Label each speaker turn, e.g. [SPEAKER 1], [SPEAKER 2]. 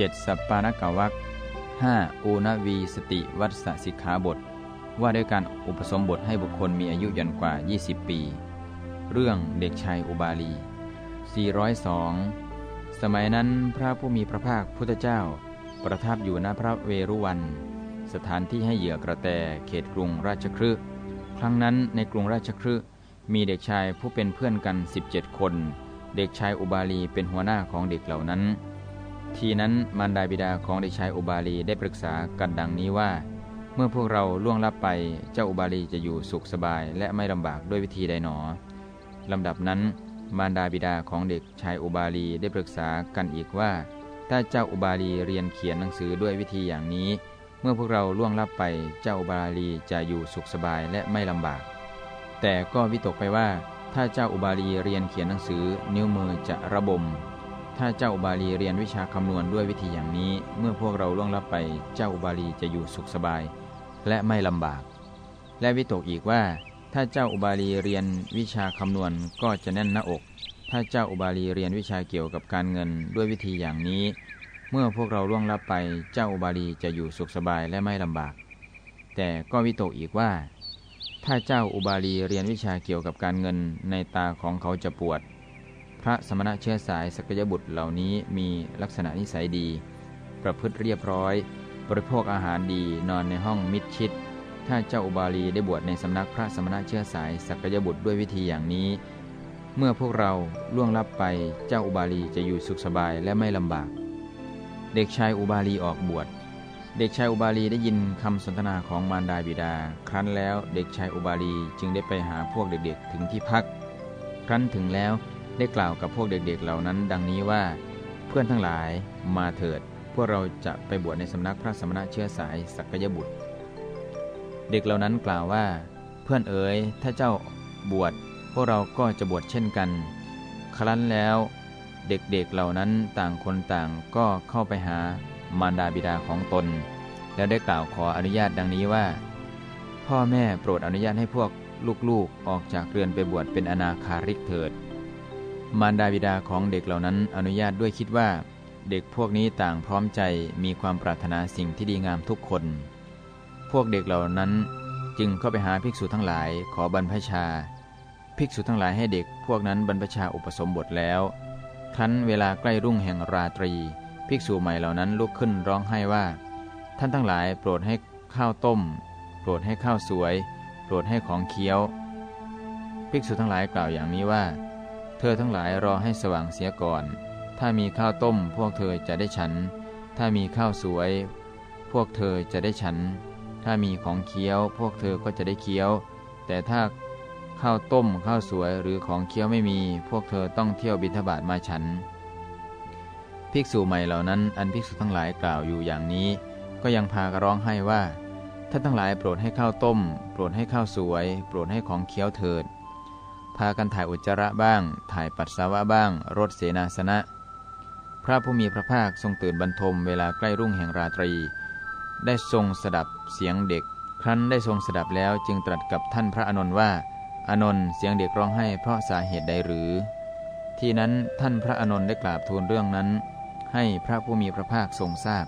[SPEAKER 1] 7. สัปปานกวัก 5. อูนวีสติวัตสสิกขาบท ว่าด้วยการอุปสมบทให้บุคคลมีอายุยันกว่า 20 ปี เรื่องเด็กชายอุบาลี 402 สมัยนั้นพระผู้มีพระภาคพุทธเจ้า ประทับอยู่ณพระเวรุวัน สถานที่ให้เหยื่อกระแตเขตกรุงราชครึครั้งนั้นในกรุงราชครึมีเด็กชายผู้เป็นเพื่อนกัน 17 คน เด็กชายอุบาลีเป็นหัวหน้าของเด็กเหล่านั้น ทีนั้นมารดาบิดาของเด็กชายอุบาลีได้ปรึกษากันดังนี้ว่า เมื่อพวกเราล่วงลับไปเจ้าอุบาลีจะอยู่สุขสบายและไม่ลำบากด้วยวิธีใดหนอลำดับนั้นมารดาบิดาของเด็กชายอุบาลีได้ปรึกษากันอีกว่า ถ้าเจ้าอุบาลีเรียนเขียนหนังสือด้วยวิธีอย่างนี้ เมื่อพวกเราล่วงลับไปเจ้าอุบาลีจะอยู่สุขสบายและไม่ลำบาก แต่ก็วิตกไปว่า ถ้าเจ้าอุบาลีเรียนเขียนหนังสือ นิ้วมือจะระบม ถ้าเจ้าอุบาลีเรียนวิชาคำนวณด้วยวิธีอย่างนี้ เมื่อพวกเราล่วงลับไปเจ้าอุบาลีจะอยู่สุขสบาย และไม่ลำบาก และวิตกอีกว่า ถ้าเจ้าอุบาลีเรียนวิชาคำนวณก็จะแน่นหน้าอก ถ้าเจ้าอุบาลีเรียนวิชาเกี่ยวกับการเงินด้วยวิธีอย่างนี้ เมื่อพวกเราล่วงลับไปเจ้าอุบาลีจะอยู่สุขสบายและไม่ลำบาก แต่ก็วิตกอีกว่า ถ้าเจ้าอุบาลีเรียนวิชาเกี่ยวกับการเงินในตาของเขาจะปวด พระสมณะเชื้อสายสกยบุตรเหล่านี้มีลักษณะนิสัยดี ประพฤติเรียบร้อย บริโภคอาหารดีนอนในห้องมิดชิด ถ้าเจ้าอุบาลีได้บวชในสำนักพระสมณะเชื้อสายสกยบุตรด้วยวิธีอย่างนี้ เมื่อพวกเราล่วงลับไปเจ้าอุบาลีจะอยู่สุขสบายและไม่ลำบาก เด็กชายอุบาลีออกบวชเด็กชายอุบาลีได้ยินคำสนทนาของมารดาบิดา ครั้นแล้วเด็กชายอุบาลีจึงได้ไปหาพวกเด็กๆ ถึงที่พัก ครั้นถึงแล้ว ได้กล่าวกับพวกเด็กๆเหล่านั้น ดังนี้ว่า เพื่อนทั้งหลายมาเถิด พวกเราจะไปบวชในสำนักพระสมณะเชื้อสายสักยบุตร เด็กเหล่านั้นกล่าวว่า เพื่อนเอ๋ยถ้าเจ้าบวชพวกเราก็จะบวชเช่นกัน ครั้นแล้ว เด็กๆเเหล่านั้นต่างคนต่างก็เข้าไปหามารดาบิดาของตน แล้วได้กล่าวขออนุญาตดังนี้ว่า พ่อแม่โปรดอนุญาตให้พวกลูกๆออกจากเรือนไปบวชเป็นอนาคาริกเถิด มารดาบิดาของเด็กเหล่านั้นอนุญาตด้วยคิดว่า เด็กพวกนี้ต่างพร้อมใจมีความปรารถนาสิ่งที่ดีงามทุกคน พวกเด็กเหล่านั้นจึงเข้าไปหาภิกษุทั้งหลาย ขอบรรพชา ภิกษุทั้งหลายให้เด็กพวกนั้นบรรพชาอุปสมบทแล้ว ครั้นเวลาใกล้รุ่งแห่งราตรี ภิกษุใหม่เหล่านั้นลุกขึ้นร้องไห้ว่า ท่านทั้งหลายโปรดให้ข้าวต้ม โปรดให้ข้าวสวย โปรดให้ของเคี้ยว ภิกษุทั้งหลายกล่าวอย่างนี้ว่า เธอทั้งหลายรอให้สว่างเสียก่อน ถ้ามีข้าวต้มพวกเธอจะได้ฉัน ถ้ามีข้าวสวย พวกเธอจะได้ฉัน ถ้ามีของเคี้ยว พวกเธอก็จะได้เคี้ยว แต่ถ้าข้าวต้มข้าวสวยหรือของเคี้ยวไม่มี พวกเธอต้องเที่ยวบิณฑบาตมาฉัน ภิกษุใหม่เหล่านั้น อันภิกษุทั้งหลายกล่าวอยู่อย่างนี้ ก็ยังพากร้องให้ว่าท่านทั้งหลายโปรดให้ข้าวต้ม โปรดให้ข้าวสวย โปรดให้ของเคี้ยวเถิดากันถ่ายอุจจาระบ้าง ถ่ายปัสสาวะบ้าง รถเสนาสนะ พระผู้มีพระภาคทรงตื่นบรรทมเวลาใกล้รุ่งแห่งราตรี ได้ทรงสดับเสียงเด็ก ครั้นได้ทรงสดับแล้วจึงตรัสกับท่านพระอนนท์ว่าอนนท์เสียงเด็กร้องไห้เพราะสาเหตุใดหรือ ที่นั้นท่านพระอนนท์ได้กราบทูลเรื่องนั้น ให้พระผู้มีพระภาคทรงทราบ